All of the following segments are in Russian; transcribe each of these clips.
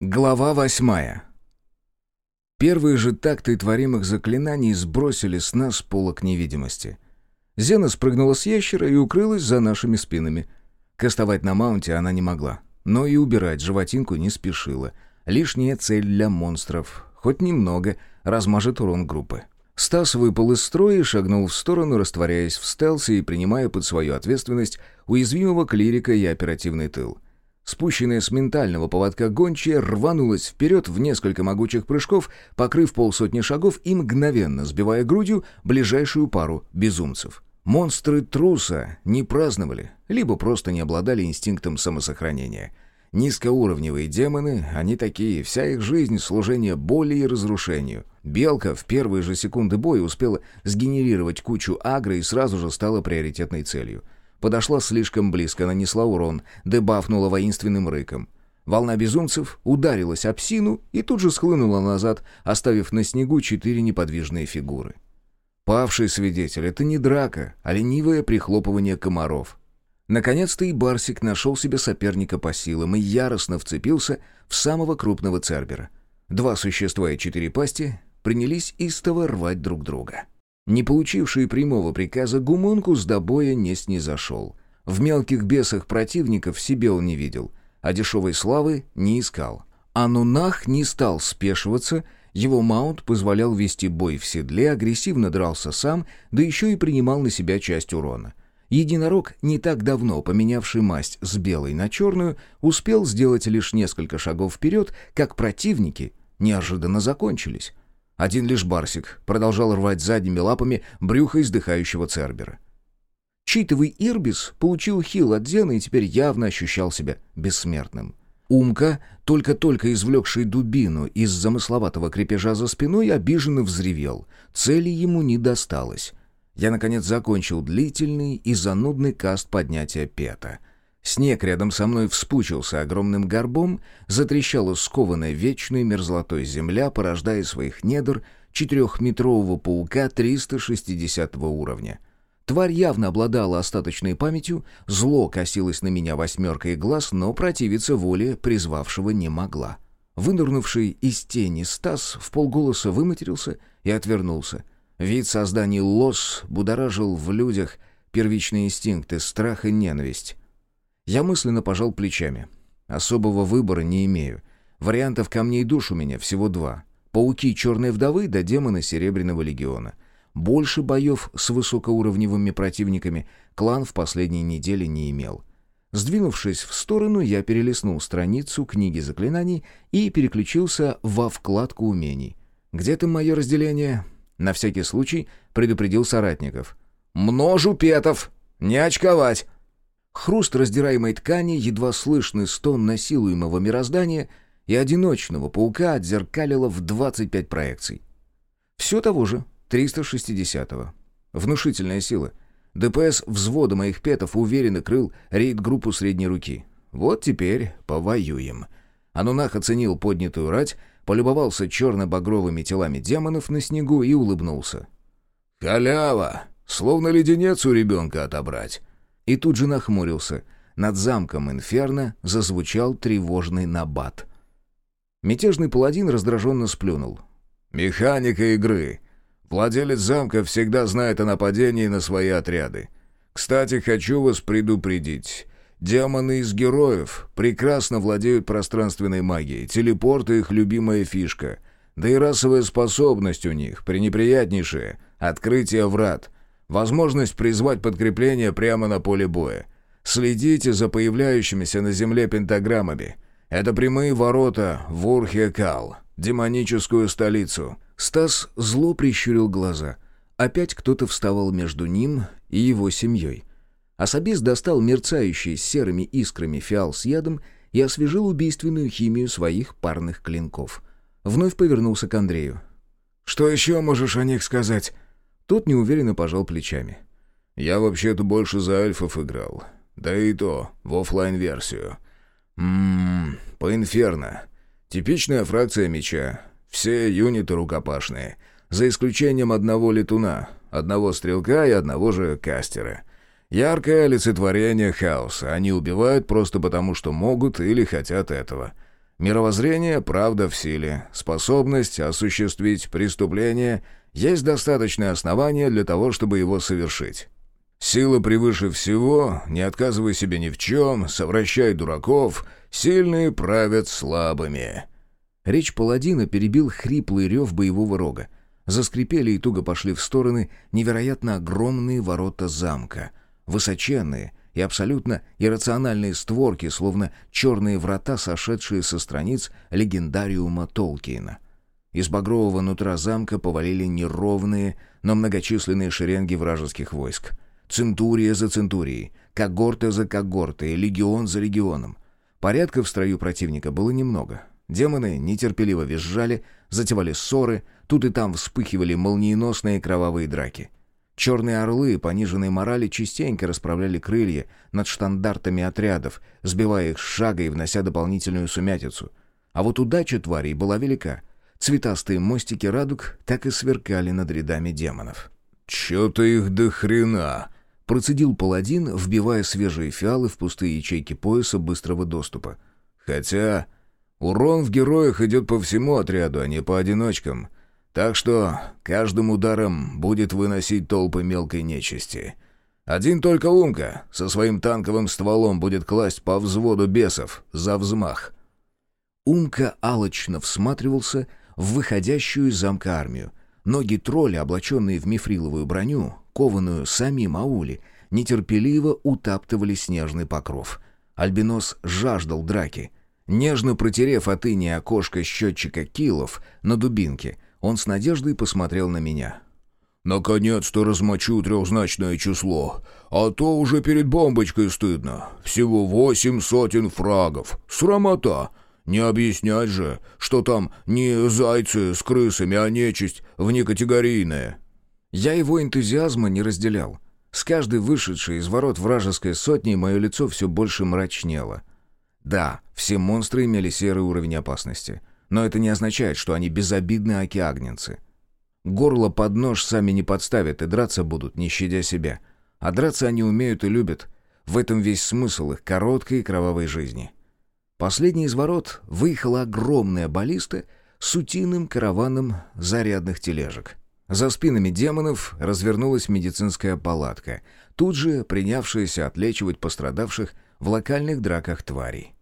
Глава восьмая. Первые же такты творимых заклинаний сбросили с нас полок невидимости. Зена спрыгнула с ящера и укрылась за нашими спинами. Кастовать на маунте она не могла, но и убирать животинку не спешила. Лишняя цель для монстров, хоть немного, размажет урон группы. Стас выпал из строя и шагнул в сторону, растворяясь в стелсе и принимая под свою ответственность уязвимого клирика и оперативный тыл — Спущенная с ментального поводка гончая рванулась вперед в несколько могучих прыжков, покрыв полсотни шагов и мгновенно сбивая грудью ближайшую пару безумцев. Монстры труса не праздновали, либо просто не обладали инстинктом самосохранения. Низкоуровневые демоны, они такие, вся их жизнь — служение боли и разрушению. Белка в первые же секунды боя успела сгенерировать кучу агро и сразу же стала приоритетной целью — Подошла слишком близко, нанесла урон, дебафнула воинственным рыком. Волна безумцев ударилась об псину и тут же схлынула назад, оставив на снегу четыре неподвижные фигуры. Павший свидетель — это не драка, а ленивое прихлопывание комаров. Наконец-то и Барсик нашел себе соперника по силам и яростно вцепился в самого крупного цербера. Два существа и четыре пасти принялись истово рвать друг друга. Не получивший прямого приказа Гумункус до боя не снизошел. В мелких бесах противников себе он не видел, а дешевой славы не искал. Анунах не стал спешиваться, его маунт позволял вести бой в седле, агрессивно дрался сам, да еще и принимал на себя часть урона. Единорог, не так давно поменявший масть с белой на черную, успел сделать лишь несколько шагов вперед, как противники неожиданно закончились. Один лишь Барсик продолжал рвать задними лапами брюхо издыхающего Цербера. Читовый Ирбис получил хил от Зена и теперь явно ощущал себя бессмертным. Умка, только-только извлекший дубину из замысловатого крепежа за спиной, обиженно взревел. Цели ему не досталось. Я, наконец, закончил длительный и занудный каст поднятия пета — Снег рядом со мной вспучился огромным горбом, затрещала скованная вечной мерзлотой земля, порождая своих недр четырехметрового паука 360 уровня. Тварь явно обладала остаточной памятью, зло косилось на меня восьмеркой глаз, но противиться воле призвавшего не могла. Вынырнувший из тени Стас в полголоса выматерился и отвернулся. Вид созданий лос будоражил в людях первичные инстинкты, страх и ненависть. Я мысленно пожал плечами. Особого выбора не имею. Вариантов камней душ у меня всего два. Пауки Черной Вдовы да демоны Серебряного Легиона. Больше боев с высокоуровневыми противниками клан в последние недели не имел. Сдвинувшись в сторону, я перелистнул страницу книги заклинаний и переключился во вкладку умений. «Где там мое разделение?» На всякий случай предупредил соратников. «Множу петов! Не очковать!» Хруст раздираемой ткани, едва слышный стон насилуемого мироздания и одиночного паука отзеркалило в 25 проекций. Все того же, 360-го. Внушительная сила. ДПС взвода моих петов уверенно крыл рейд-группу средней руки. Вот теперь повоюем. Анунах оценил поднятую рать, полюбовался черно-багровыми телами демонов на снегу и улыбнулся. «Халява! Словно леденец у ребенка отобрать. И тут же нахмурился. Над замком Инферно зазвучал тревожный набат. Мятежный паладин раздраженно сплюнул. «Механика игры. Владелец замка всегда знает о нападении на свои отряды. Кстати, хочу вас предупредить. Демоны из героев прекрасно владеют пространственной магией. Телепорт — их любимая фишка. Да и расовая способность у них пренеприятнейшая — открытие врат — Возможность призвать подкрепление прямо на поле боя. Следите за появляющимися на земле пентаграммами. Это прямые ворота в Урхекал, демоническую столицу. Стас зло прищурил глаза. Опять кто-то вставал между ним и его семьей. Особист достал мерцающий серыми искрами фиал с ядом и освежил убийственную химию своих парных клинков. Вновь повернулся к Андрею. «Что еще можешь о них сказать?» Тот неуверенно пожал плечами. «Я вообще-то больше за эльфов играл. Да и то, в офлайн версию Ммм, по инферно. Типичная фракция меча. Все юниты рукопашные. За исключением одного летуна, одного стрелка и одного же кастера. Яркое олицетворение хаоса. Они убивают просто потому, что могут или хотят этого. Мировоззрение, правда в силе, способность осуществить преступление есть достаточное основание для того, чтобы его совершить. Сила превыше всего, не отказывай себе ни в чем, совращай дураков, сильные правят слабыми». Речь паладина перебил хриплый рев боевого рога. Заскрипели и туго пошли в стороны невероятно огромные ворота замка. Высоченные и абсолютно иррациональные створки, словно черные врата, сошедшие со страниц легендариума Толкиена. Из багрового нутра замка повалили неровные, но многочисленные шеренги вражеских войск. Центурия за центурией, когорта за когортой, легион за легионом. Порядка в строю противника было немного. Демоны нетерпеливо визжали, затевали ссоры, тут и там вспыхивали молниеносные кровавые драки. Черные орлы пониженной морали частенько расправляли крылья над штандартами отрядов, сбивая их с шага и внося дополнительную сумятицу. А вот удача тварей была велика. Цветастые мостики радуг так и сверкали над рядами демонов. «Чё-то их до хрена!» Процедил паладин, вбивая свежие фиалы в пустые ячейки пояса быстрого доступа. «Хотя Урон в героях идет по всему отряду, а не по одиночкам. Так что каждым ударом будет выносить толпы мелкой нечисти. Один только Умка со своим танковым стволом будет класть по взводу бесов за взмах. Умка алочно всматривался в выходящую из замка армию. Ноги тролля, облаченные в мифриловую броню, кованую самим Аули, нетерпеливо утаптывали снежный покров. Альбинос жаждал драки — Нежно протерев от ини окошко счетчика килов на дубинке, он с надеждой посмотрел на меня. «Наконец-то размочу трехзначное число, а то уже перед бомбочкой стыдно. Всего восемь сотен фрагов. Срамота!» Не объяснять же, что там не зайцы с крысами, а нечисть внекатегорийная. Я его энтузиазма не разделял. С каждой вышедшей из ворот вражеской сотни мое лицо все больше мрачнело. Да, все монстры имели серый уровень опасности, но это не означает, что они безобидные океагненцы. Горло под нож сами не подставят и драться будут, не щадя себя. А драться они умеют и любят. В этом весь смысл их короткой и кровавой жизни. Последний из ворот выехала огромная баллиста с утиным караваном зарядных тележек. За спинами демонов развернулась медицинская палатка, тут же принявшаяся отлечивать пострадавших в локальных драках тварей.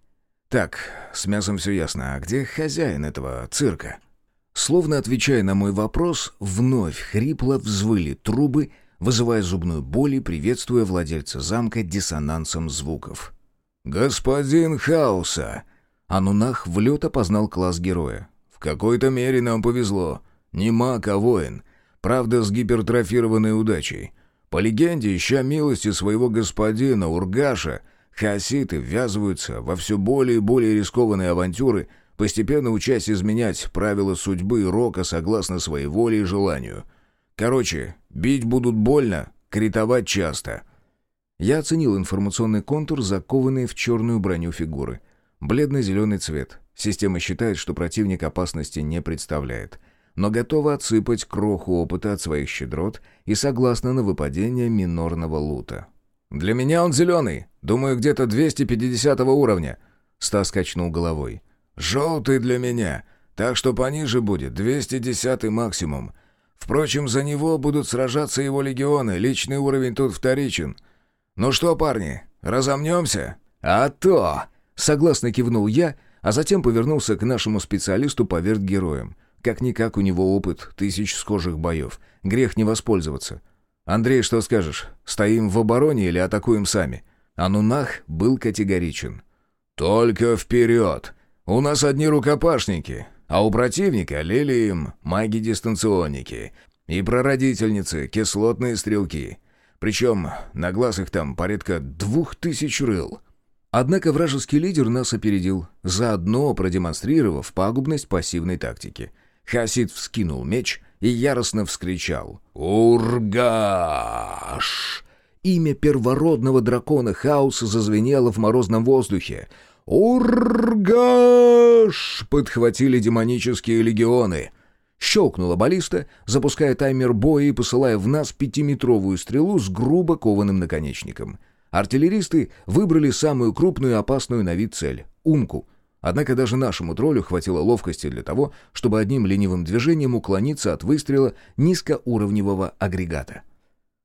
«Так, с мясом все ясно. А где хозяин этого цирка?» Словно отвечая на мой вопрос, вновь хрипло взвыли трубы, вызывая зубную боль и приветствуя владельца замка диссонансом звуков. «Господин Хауса!» Анунах в лед опознал класс героя. «В какой-то мере нам повезло. Не маг, а воин. Правда, с гипертрофированной удачей. По легенде, ища милости своего господина Ургаша, Хаоситы ввязываются во все более и более рискованные авантюры, постепенно учась изменять правила судьбы и рока согласно своей воле и желанию. Короче, бить будут больно, критовать часто. Я оценил информационный контур, закованный в черную броню фигуры. Бледно-зеленый цвет. Система считает, что противник опасности не представляет. Но готова отсыпать кроху опыта от своих щедрот и согласна на выпадение минорного лута. «Для меня он зеленый. Думаю, где-то 250 уровня». Стас качнул головой. «Желтый для меня. Так что пониже будет. 210 максимум. Впрочем, за него будут сражаться его легионы. Личный уровень тут вторичен. Ну что, парни, разомнемся?» «А то!» — согласно кивнул я, а затем повернулся к нашему специалисту по вертгероям. Как-никак у него опыт тысяч схожих боев. Грех не воспользоваться. «Андрей, что скажешь? Стоим в обороне или атакуем сами?» Анунах был категоричен. «Только вперед! У нас одни рукопашники, а у противника лилием маги-дистанционники и прародительницы, кислотные стрелки. Причем на глаз их там порядка двух тысяч рыл». Однако вражеский лидер нас опередил, заодно продемонстрировав пагубность пассивной тактики. Хасид вскинул меч и яростно вскричал «Ургаш!». Имя первородного дракона хаоса зазвенело в морозном воздухе. «Ургаш!» — подхватили демонические легионы. Щелкнула баллиста, запуская таймер боя и посылая в нас пятиметровую стрелу с грубо кованым наконечником. Артиллеристы выбрали самую крупную и опасную на вид цель — Умку — Однако даже нашему троллю хватило ловкости для того, чтобы одним ленивым движением уклониться от выстрела низкоуровневого агрегата.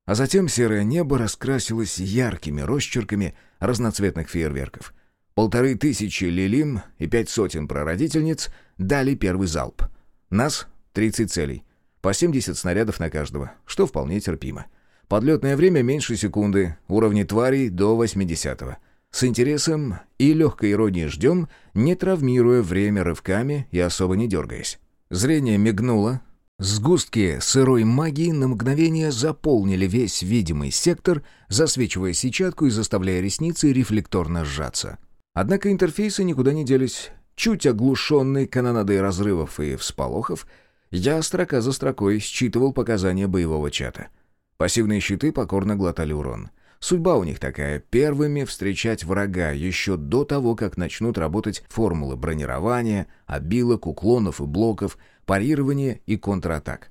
А затем серое небо раскрасилось яркими росчерками разноцветных фейерверков. Полторы тысячи лилим и пять сотен прародительниц дали первый залп. Нас — 30 целей. По 70 снарядов на каждого, что вполне терпимо. Подлетное время меньше секунды, уровни тварей до 80-го. С интересом и легкой иронией ждем, не травмируя время рывками и особо не дергаясь. Зрение мигнуло. Сгустки сырой магии на мгновение заполнили весь видимый сектор, засвечивая сетчатку и заставляя ресницы рефлекторно сжаться. Однако интерфейсы никуда не делись. Чуть оглушенный канонадой разрывов и всполохов, я строка за строкой считывал показания боевого чата. Пассивные щиты покорно глотали урон — Судьба у них такая — первыми встречать врага еще до того, как начнут работать формулы бронирования, обилок, уклонов и блоков, парирования и контратак.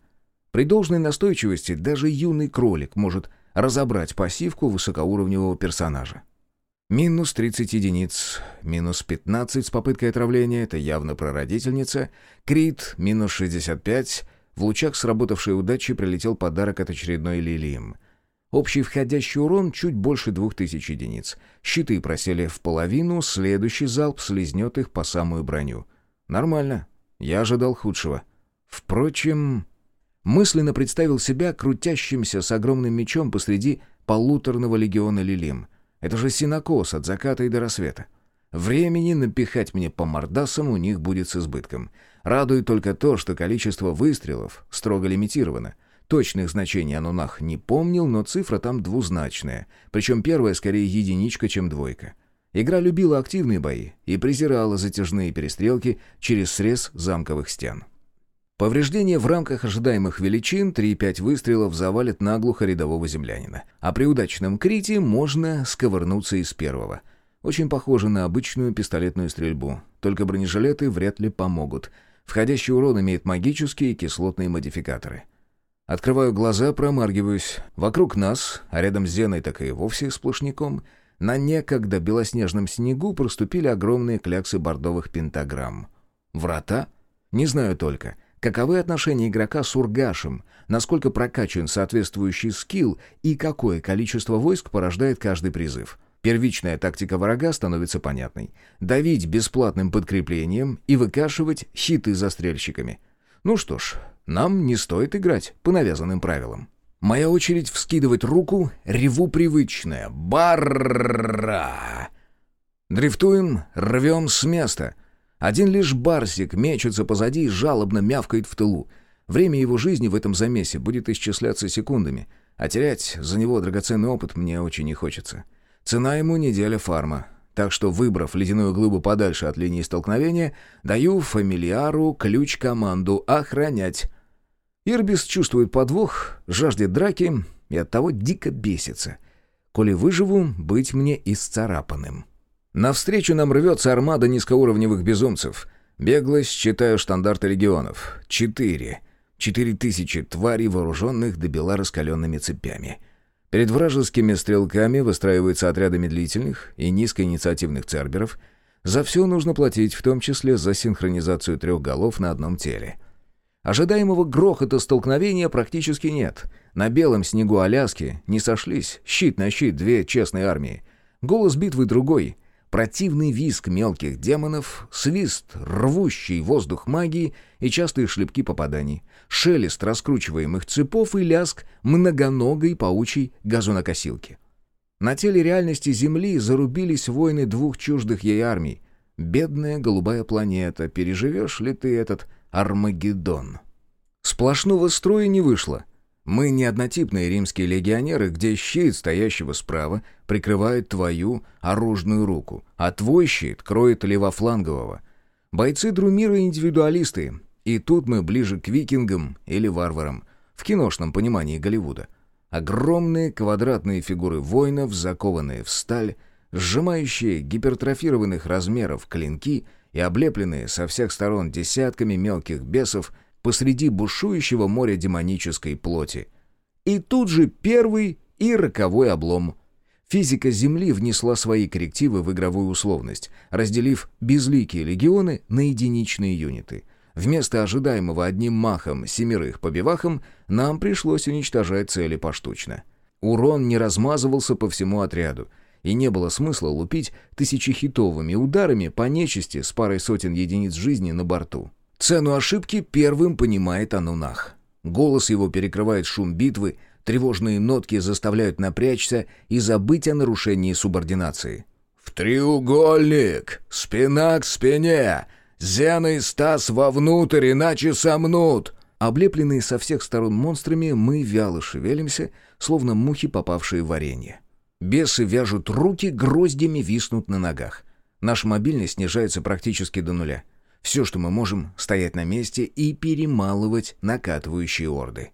При должной настойчивости даже юный кролик может разобрать пассивку высокоуровневого персонажа. Минус 30 единиц, минус 15 с попыткой отравления, это явно прародительница, крит, минус 65, в лучах сработавшей удачи прилетел подарок от очередной лилием — Общий входящий урон чуть больше двух тысяч единиц. Щиты просели в половину, следующий залп слезнет их по самую броню. Нормально. Я ожидал худшего. Впрочем, мысленно представил себя крутящимся с огромным мечом посреди полуторного легиона Лилим. Это же синокос от заката и до рассвета. Времени напихать мне по мордасам у них будет с избытком. Радует только то, что количество выстрелов строго лимитировано — Точных значений Анунах не помнил, но цифра там двузначная, причем первая скорее единичка, чем двойка. Игра любила активные бои и презирала затяжные перестрелки через срез замковых стен. Повреждения в рамках ожидаемых величин 3-5 выстрелов завалят наглухо рядового землянина. А при удачном крите можно сковырнуться из первого. Очень похоже на обычную пистолетную стрельбу, только бронежилеты вряд ли помогут. Входящий урон имеет магические и кислотные модификаторы. Открываю глаза, промаргиваюсь. Вокруг нас, а рядом с Зеной так и вовсе сплошняком, на некогда белоснежном снегу проступили огромные кляксы бордовых пентаграмм. Врата? Не знаю только. Каковы отношения игрока с Ургашем, насколько прокачан соответствующий скилл и какое количество войск порождает каждый призыв. Первичная тактика врага становится понятной. Давить бесплатным подкреплением и выкашивать хиты застрельщиками. Ну что ж, нам не стоит играть по навязанным правилам. Моя очередь вскидывать руку, реву привычное. Барра! Дрифтуем, рвем с места. Один лишь барсик мечется позади и жалобно мявкает в тылу. Время его жизни в этом замесе будет исчисляться секундами, а терять за него драгоценный опыт мне очень не хочется. Цена ему неделя фарма. Так что, выбрав ледяную глыбу подальше от линии столкновения, даю фамильяру ключ-команду «Охранять». Ирбис чувствует подвох, жаждет драки и оттого дико бесится. Коли выживу, быть мне исцарапанным. Навстречу нам рвется армада низкоуровневых безумцев. Беглость считаю штандарты легионов. Четыре. Четыре тысячи тварей, вооруженных до бела раскаленными цепями. Перед вражескими стрелками выстраиваются отряды медлительных и низкоинициативных церберов. За все нужно платить, в том числе за синхронизацию трех голов на одном теле — Ожидаемого грохота столкновения практически нет. На белом снегу Аляски не сошлись щит на щит две честные армии. Голос битвы другой. Противный визг мелких демонов, свист, рвущий воздух магии и частые шлепки попаданий, шелест раскручиваемых цепов и ляск многоногой паучьей газонокосилки. На теле реальности Земли зарубились войны двух чуждых ей армий. Бедная голубая планета, переживешь ли ты этот Армагеддон. Сплошного строя не вышло. Мы не однотипные римские легионеры, где щит стоящего справа прикрывает твою оружную руку, а твой щит кроет левофлангового. Бойцы Друмира индивидуалисты, и тут мы ближе к викингам или варварам, в киношном понимании Голливуда. Огромные квадратные фигуры воинов, закованные в сталь, сжимающие гипертрофированных размеров клинки — и облепленные со всех сторон десятками мелких бесов посреди бушующего моря демонической плоти. И тут же первый и роковой облом. Физика Земли внесла свои коррективы в игровую условность, разделив безликие легионы на единичные юниты. Вместо ожидаемого одним махом семерых по бивахам нам пришлось уничтожать цели поштучно. Урон не размазывался по всему отряду, и не было смысла лупить тысячехитовыми ударами по нечисти с парой сотен единиц жизни на борту. Цену ошибки первым понимает Анунах. Голос его перекрывает шум битвы, тревожные нотки заставляют напрячься и забыть о нарушении субординации. «В треугольник! Спина к спине! Зена и Стас вовнутрь, иначе сомнут!» Облепленные со всех сторон монстрами, мы вяло шевелимся, словно мухи, попавшие в варенье. Бесы вяжут руки, гроздями виснут на ногах. Наша мобильность снижается практически до нуля. Все, что мы можем, стоять на месте и перемалывать накатывающие орды.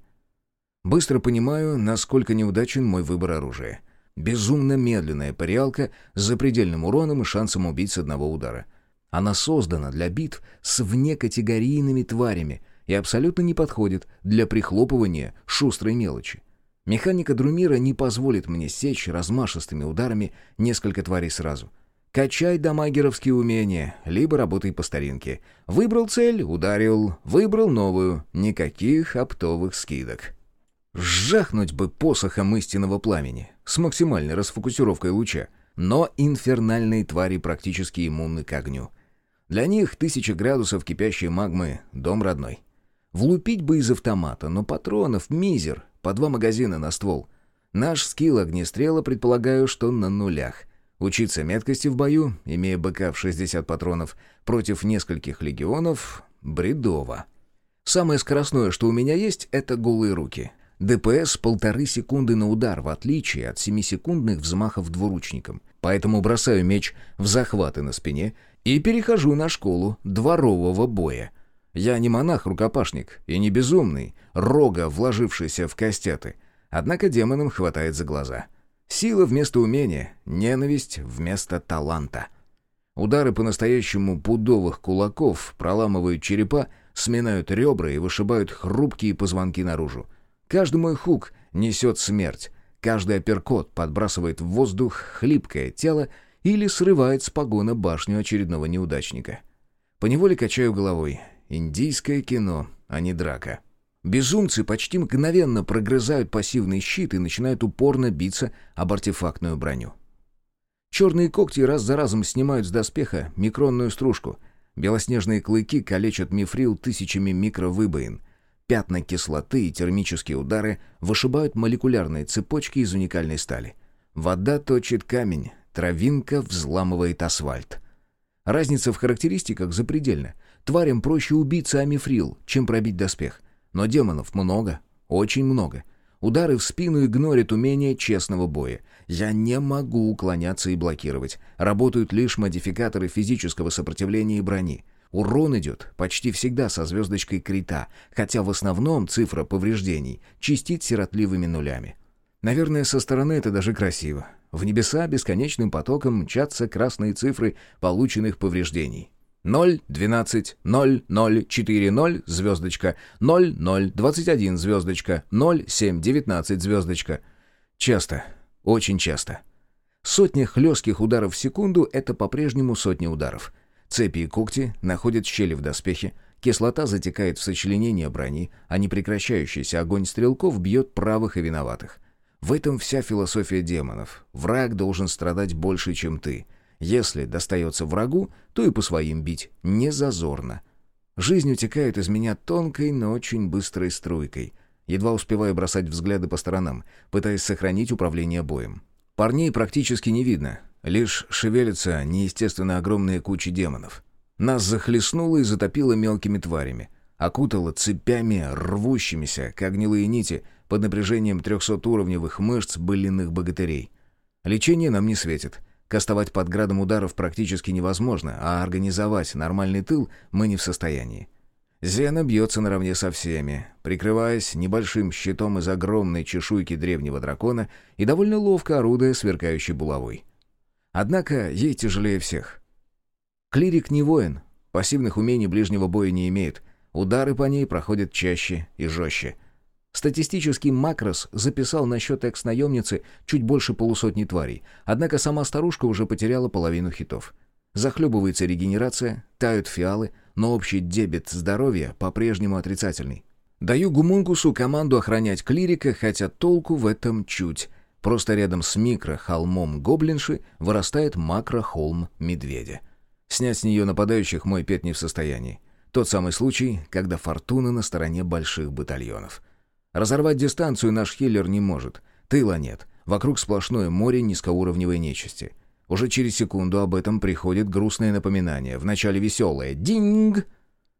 Быстро понимаю, насколько неудачен мой выбор оружия. Безумно медленная париалка с запредельным уроном и шансом убить с одного удара. Она создана для битв с внекатегорийными тварями и абсолютно не подходит для прихлопывания шустрой мелочи. Механика Друмира не позволит мне сечь размашистыми ударами несколько тварей сразу. Качай дамагеровские умения, либо работай по старинке. Выбрал цель — ударил, выбрал новую — никаких оптовых скидок. Жахнуть бы посохом истинного пламени с максимальной расфокусировкой луча, но инфернальные твари практически иммунны к огню. Для них тысяча градусов кипящей магмы — дом родной. Влупить бы из автомата, но патронов мизер, по два магазина на ствол. Наш скилл огнестрела предполагаю, что на нулях. Учиться меткости в бою, имея БК в 60 патронов, против нескольких легионов — бредово. Самое скоростное, что у меня есть, это голые руки. ДПС полторы секунды на удар, в отличие от семисекундных взмахов двуручником. Поэтому бросаю меч в захваты на спине и перехожу на школу дворового боя. Я не монах-рукопашник и не безумный, рога, вложившийся в костяты. Однако демонам хватает за глаза. Сила вместо умения, ненависть вместо таланта. Удары по-настоящему пудовых кулаков проламывают черепа, сминают ребра и вышибают хрупкие позвонки наружу. Каждый мой хук несет смерть. Каждый апперкот подбрасывает в воздух хлипкое тело или срывает с погона башню очередного неудачника. Поневоле качаю головой. Индийское кино, а не драка. Безумцы почти мгновенно прогрызают пассивный щит и начинают упорно биться об артефактную броню. Черные когти раз за разом снимают с доспеха микронную стружку. Белоснежные клыки калечат мифрил тысячами микровыбоин. Пятна кислоты и термические удары вышибают молекулярные цепочки из уникальной стали. Вода точит камень, травинка взламывает асфальт. Разница в характеристиках запредельна. Тварям проще убиться амифрил, чем пробить доспех. Но демонов много, очень много. Удары в спину игнорят умение честного боя. Я не могу уклоняться и блокировать. Работают лишь модификаторы физического сопротивления и брони. Урон идет почти всегда со звездочкой крита, хотя в основном цифра повреждений чистит сиротливыми нулями. Наверное, со стороны это даже красиво. В небеса бесконечным потоком мчатся красные цифры полученных повреждений. 0, 12, 0, 0, 4, 0, звездочка, 0, 0, 21, звездочка, 0, 7, 19, звездочка. Часто, очень часто. Сотня хлестких ударов в секунду — это по-прежнему сотни ударов — Цепи и когти находят щели в доспехе, кислота затекает в сочленение брони, а непрекращающийся огонь стрелков бьет правых и виноватых. В этом вся философия демонов. Враг должен страдать больше, чем ты. Если достается врагу, то и по своим бить. Не зазорно. Жизнь утекает из меня тонкой, но очень быстрой струйкой. Едва успеваю бросать взгляды по сторонам, пытаясь сохранить управление боем. Парней практически не видно. Лишь шевелятся неестественно огромные кучи демонов. Нас захлестнуло и затопило мелкими тварями. Окутало цепями, рвущимися, как гнилые нити, под напряжением трехсотуровневых мышц былинных богатырей. Лечение нам не светит. Кастовать под градом ударов практически невозможно, а организовать нормальный тыл мы не в состоянии. Зена бьется наравне со всеми, прикрываясь небольшим щитом из огромной чешуйки древнего дракона и довольно ловко орудуя сверкающей булавой. Однако ей тяжелее всех. Клирик не воин, пассивных умений ближнего боя не имеет, удары по ней проходят чаще и жестче. Статистический макрос записал на счет экс-наемницы чуть больше полусотни тварей, однако сама старушка уже потеряла половину хитов. Захлебывается регенерация, тают фиалы, но общий дебет здоровья по-прежнему отрицательный. Даю Гумунгусу команду охранять клирика, хотя толку в этом чуть. Просто рядом с микро-холмом гоблинши вырастает макро-холм медведя. Снять с нее нападающих мой пет не в состоянии. Тот самый случай, когда фортуна на стороне больших батальонов. Разорвать дистанцию наш хиллер не может. Тыла нет. Вокруг сплошное море низкоуровневой нечисти. Уже через секунду об этом приходит грустное напоминание. Вначале веселое «Динг!»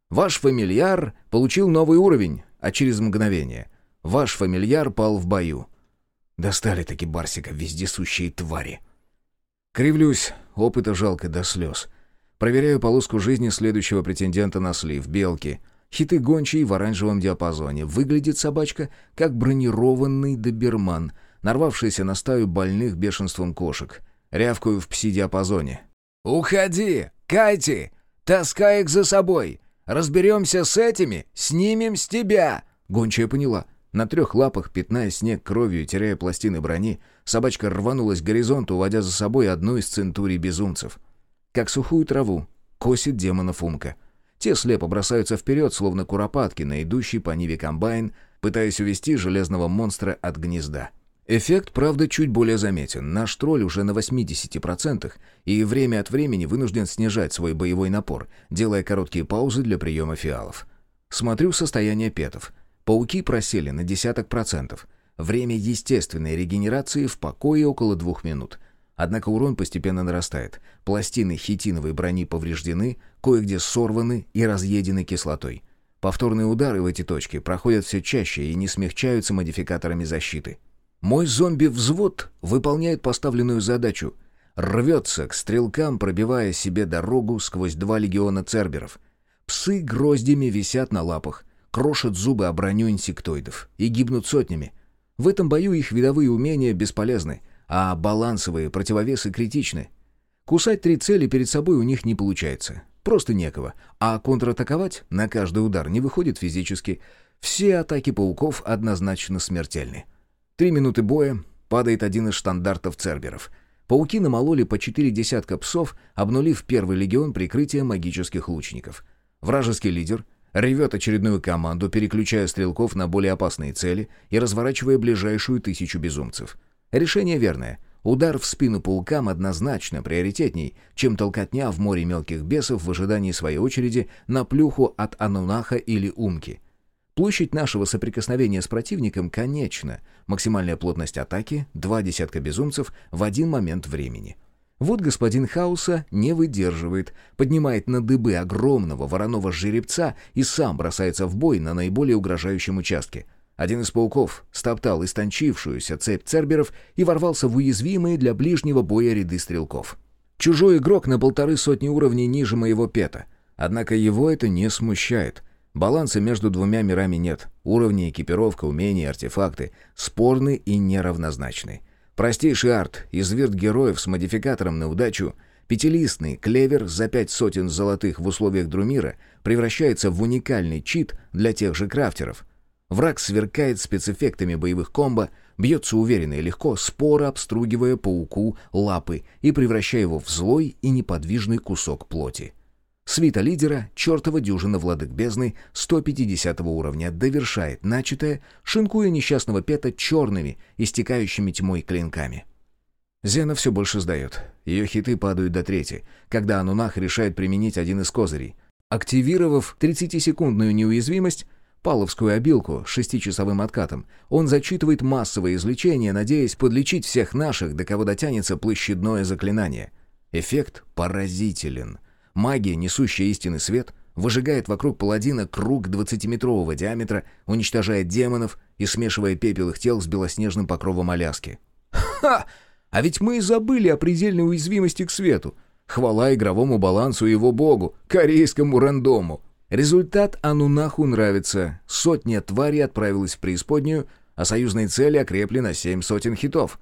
Ваш фамильяр получил новый уровень, а через мгновение ваш фамильяр пал в бою. Достали таки Барсика вездесущие твари. Кривлюсь, опыта жалко до слез. Проверяю полоску жизни следующего претендента на слив, белки. Хиты гончей в оранжевом диапазоне. Выглядит собачка, как бронированный доберман, нарвавшийся на стаю больных бешенством кошек. Рявкаю в пси-диапазоне. «Уходи! Кайти! Таскай их за собой! Разберемся с этими, снимем с тебя!» Гончая поняла. На трех лапах, пятная снег кровью и теряя пластины брони, собачка рванулась к горизонту, уводя за собой одну из центурий безумцев как сухую траву, косит демонов Умка. Те слепо бросаются вперед, словно куропатки на идущий по ниве комбайн, пытаясь увести железного монстра от гнезда. Эффект, правда, чуть более заметен. Наш тролль уже на 80%, и время от времени вынужден снижать свой боевой напор, делая короткие паузы для приема фиалов. Смотрю состояние петов. Пауки просели на десяток процентов. Время естественной регенерации в покое около двух минут. Однако урон постепенно нарастает. Пластины хитиновой брони повреждены, кое-где сорваны и разъедены кислотой. Повторные удары в эти точки проходят все чаще и не смягчаются модификаторами защиты. Мой зомби-взвод выполняет поставленную задачу. Рвется к стрелкам, пробивая себе дорогу сквозь два легиона церберов. Псы гроздями висят на лапах, крошат зубы о броню инсектоидов и гибнут сотнями. В этом бою их видовые умения бесполезны — а балансовые противовесы критичны. Кусать три цели перед собой у них не получается. Просто некого. А контратаковать на каждый удар не выходит физически. Все атаки пауков однозначно смертельны. Три минуты боя, падает один из штандартов церберов. Пауки намололи по четыре десятка псов, обнулив первый легион прикрытия магических лучников. Вражеский лидер ревет очередную команду, переключая стрелков на более опасные цели и разворачивая ближайшую тысячу безумцев. Решение верное. Удар в спину паукам однозначно приоритетней, чем толкотня в море мелких бесов в ожидании своей очереди на плюху от Анунаха или Умки. Площадь нашего соприкосновения с противником конечна. Максимальная плотность атаки — два десятка безумцев в один момент времени. Вот господин Хауса не выдерживает, поднимает на дыбы огромного вороного жеребца и сам бросается в бой на наиболее угрожающем участке — один из пауков стоптал истончившуюся цепь церберов и ворвался в уязвимые для ближнего боя ряды стрелков. Чужой игрок на полторы сотни уровней ниже моего пета. Однако его это не смущает. Баланса между двумя мирами нет. Уровни, экипировка, умения, артефакты спорны и неравнозначны. Простейший арт, изверт героев с модификатором на удачу, пятилистный клевер за пять сотен золотых в условиях Друмира превращается в уникальный чит для тех же крафтеров — Враг сверкает спецэффектами боевых комбо, бьется уверенно и легко, споро обстругивая пауку лапы и превращая его в злой и неподвижный кусок плоти. Свита лидера, чертова дюжина владык бездны 150 уровня, довершает начатое, шинкуя несчастного пета черными, истекающими тьмой клинками. Зена все больше сдает. Ее хиты падают до трети, когда Анунах решает применить один из козырей. Активировав 30-секундную неуязвимость, паловскую обилку с шестичасовым откатом. Он зачитывает массовое излечение, надеясь подлечить всех наших, до кого дотянется площадное заклинание. Эффект поразителен. Магия, несущая истинный свет, выжигает вокруг паладина круг двадцатиметрового диаметра, уничтожая демонов и смешивая пепел их тел с белоснежным покровом Аляски. «Ха! А ведь мы и забыли о предельной уязвимости к свету. Хвала игровому балансу и его богу, корейскому рандому!» Результат Анунаху нравится. Сотня тварей отправилась в преисподнюю, а союзные цели окрепли на семь сотен хитов.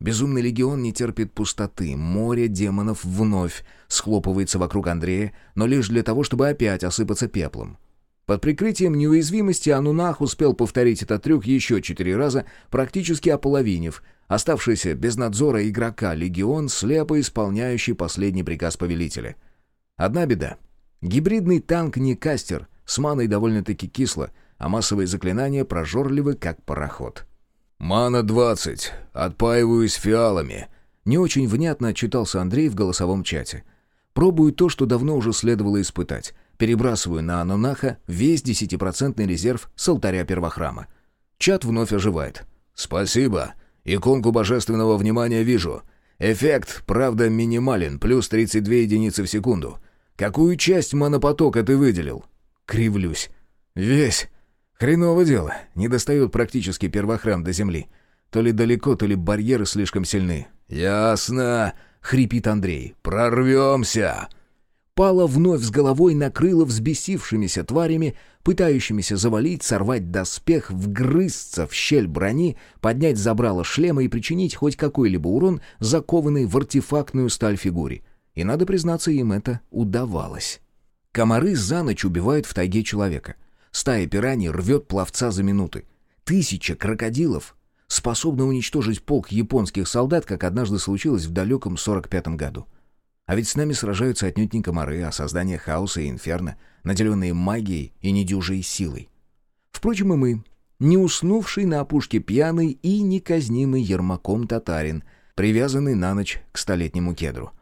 Безумный легион не терпит пустоты. Море демонов вновь схлопывается вокруг Андрея, но лишь для того, чтобы опять осыпаться пеплом. Под прикрытием неуязвимости Анунах успел повторить этот трюк еще четыре раза, практически ополовинив, оставшийся без надзора игрока легион, слепо исполняющий последний приказ повелителя. Одна беда. Гибридный танк не кастер, с маной довольно-таки кисло, а массовые заклинания прожорливы, как пароход. «Мана 20. Отпаиваюсь фиалами», — не очень внятно отчитался Андрей в голосовом чате. «Пробую то, что давно уже следовало испытать. Перебрасываю на Анунаха весь десятипроцентный резерв с алтаря первохрама. Чат вновь оживает. «Спасибо. Иконку божественного внимания вижу. Эффект, правда, минимален, плюс 32 единицы в секунду. Какую часть монопотока ты выделил?» Кривлюсь. «Весь. Хреново дело. Не достает практически первохрам до земли. То ли далеко, то ли барьеры слишком сильны». «Ясно!» — хрипит Андрей. «Прорвемся!» Пала вновь с головой накрыла взбесившимися тварями, пытающимися завалить, сорвать доспех, вгрызться в щель брони, поднять забрало шлема и причинить хоть какой-либо урон, закованный в артефактную сталь фигуре. И, надо признаться, им это удавалось. Комары за ночь убивают в тайге человека. Стая пираний рвет пловца за минуты. Тысяча крокодилов способны уничтожить полк японских солдат, как однажды случилось в далеком 45-м году. А ведь с нами сражаются отнюдь не комары, а создания хаоса и инферно, наделенные магией и недюжей силой. Впрочем, и мы, не уснувший на опушке пьяный и неказнимый ермаком татарин, привязанный на ночь к столетнему кедру.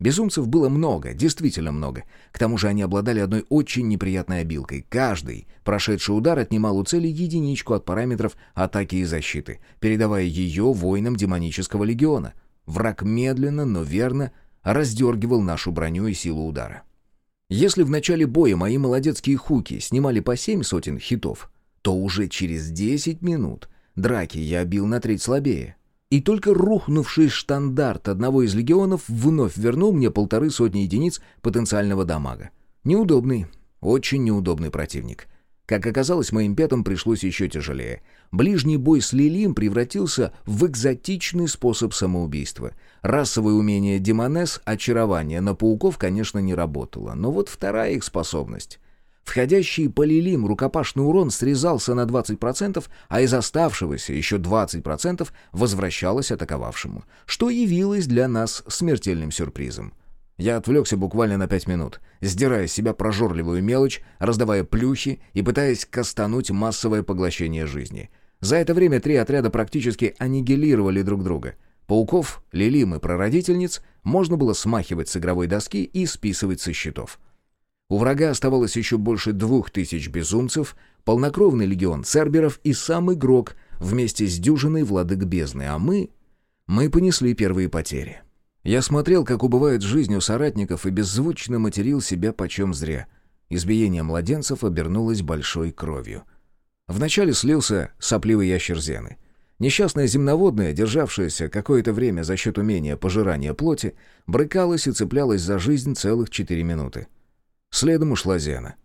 Безумцев было много, действительно много. К тому же они обладали одной очень неприятной обилкой. Каждый прошедший удар отнимал у цели единичку от параметров атаки и защиты, передавая ее воинам демонического легиона. Враг медленно, но верно раздергивал нашу броню и силу удара. Если в начале боя мои молодецкие хуки снимали по семь сотен хитов, то уже через десять минут драки я бил на треть слабее. И только рухнувший штандарт одного из легионов вновь вернул мне полторы сотни единиц потенциального дамага. Неудобный, очень неудобный противник. Как оказалось, моим пятам пришлось еще тяжелее. Ближний бой с Лилим превратился в экзотичный способ самоубийства. Расовое умение Демонес, очарование на пауков, конечно, не работало. Но вот вторая их способность. Входящий по Лилим рукопашный урон срезался на 20%, а из оставшегося еще 20% возвращалось атаковавшему, что явилось для нас смертельным сюрпризом. Я отвлекся буквально на пять минут, сдирая с себя прожорливую мелочь, раздавая плюхи и пытаясь кастануть массовое поглощение жизни. За это время три отряда практически аннигилировали друг друга. Пауков, лилим и прародительниц можно было смахивать с игровой доски и списывать со счетов. У врага оставалось еще больше двух тысяч безумцев, полнокровный легион церберов и сам игрок вместе с дюжиной владык бездны, а мы... Мы понесли первые потери. Я смотрел, как убывает жизнь у соратников, и беззвучно материл себя почем зря. Избиение младенцев обернулось большой кровью. Вначале слился сопливый ящер Зены. Несчастная земноводная, державшаяся какое-то время за счет умения пожирания плоти, брыкалась и цеплялась за жизнь целых четыре минуты. Следом ушла Зена.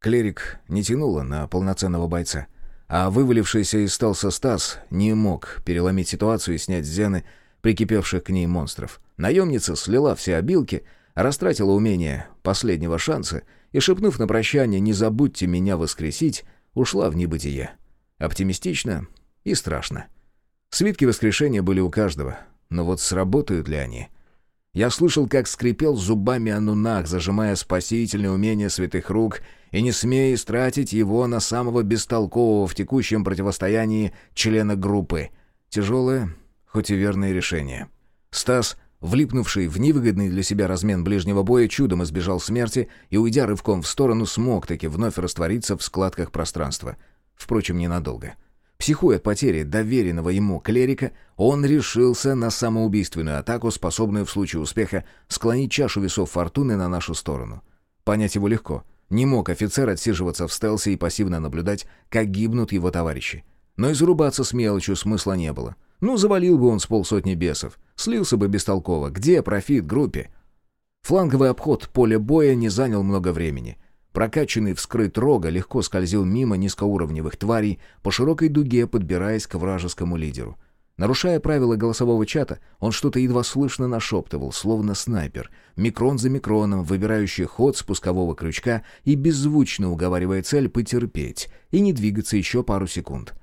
Клерик не тянула на полноценного бойца, а вывалившийся из стелса Стас не мог переломить ситуацию и снять с Зены прикипевших к ней монстров. Наемница слила все обилки, растратила умение последнего шанса и, шепнув на прощание «не забудьте меня воскресить», ушла в небытие. Оптимистично и страшно. Свитки воскрешения были у каждого, но вот сработают ли они? Я слышал, как скрипел зубами Анунах, зажимая спасительное умение святых рук и не смея истратить его на самого бестолкового в текущем противостоянии члена группы. Тяжелое, хоть и верное решение. Стас, влипнувший в невыгодный для себя размен ближнего боя, чудом избежал смерти и, уйдя рывком в сторону, смог таки вновь раствориться в складках пространства. Впрочем, ненадолго. Психуя от потери доверенного ему клерика, он решился на самоубийственную атаку, способную в случае успеха склонить чашу весов фортуны на нашу сторону. Понять его легко. Не мог офицер отсиживаться в стелсе и пассивно наблюдать, как гибнут его товарищи. Но и зарубаться с мелочью смысла не было. Ну, завалил бы он с полсотни бесов. Слился бы бестолково. Где профит группе? Фланговый обход поля боя не занял много времени. Прокачанный вскрыт рога легко скользил мимо низкоуровневых тварей, по широкой дуге подбираясь к вражескому лидеру. Нарушая правила голосового чата, он что-то едва слышно нашептывал, словно снайпер, микрон за микроном, выбирающий ход спускового крючка и беззвучно уговаривая цель потерпеть и не двигаться еще пару секунд.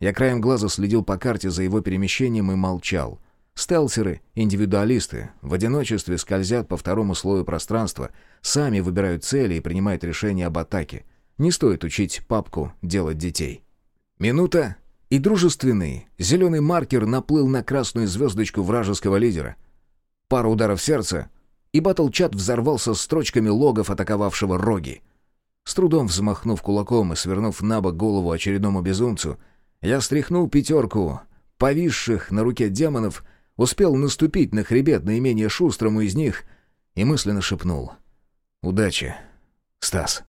Я краем глаза следил по карте за его перемещением и молчал. Стелсеры, индивидуалисты, в одиночестве скользят по второму слою пространства, сами выбирают цели и принимают решения об атаке. Не стоит учить папку делать детей. Минута, и дружественный зеленый маркер наплыл на красную звездочку вражеского лидера. Пара ударов сердца, и батл-чат взорвался строчками логов атаковавшего Роги. С трудом взмахнув кулаком и свернув на бок голову очередному безумцу, я стряхнул пятерку повисших на руке демонов, успел наступить на хребет наименее шустрому из них и мысленно шепнул «Удачи, Стас».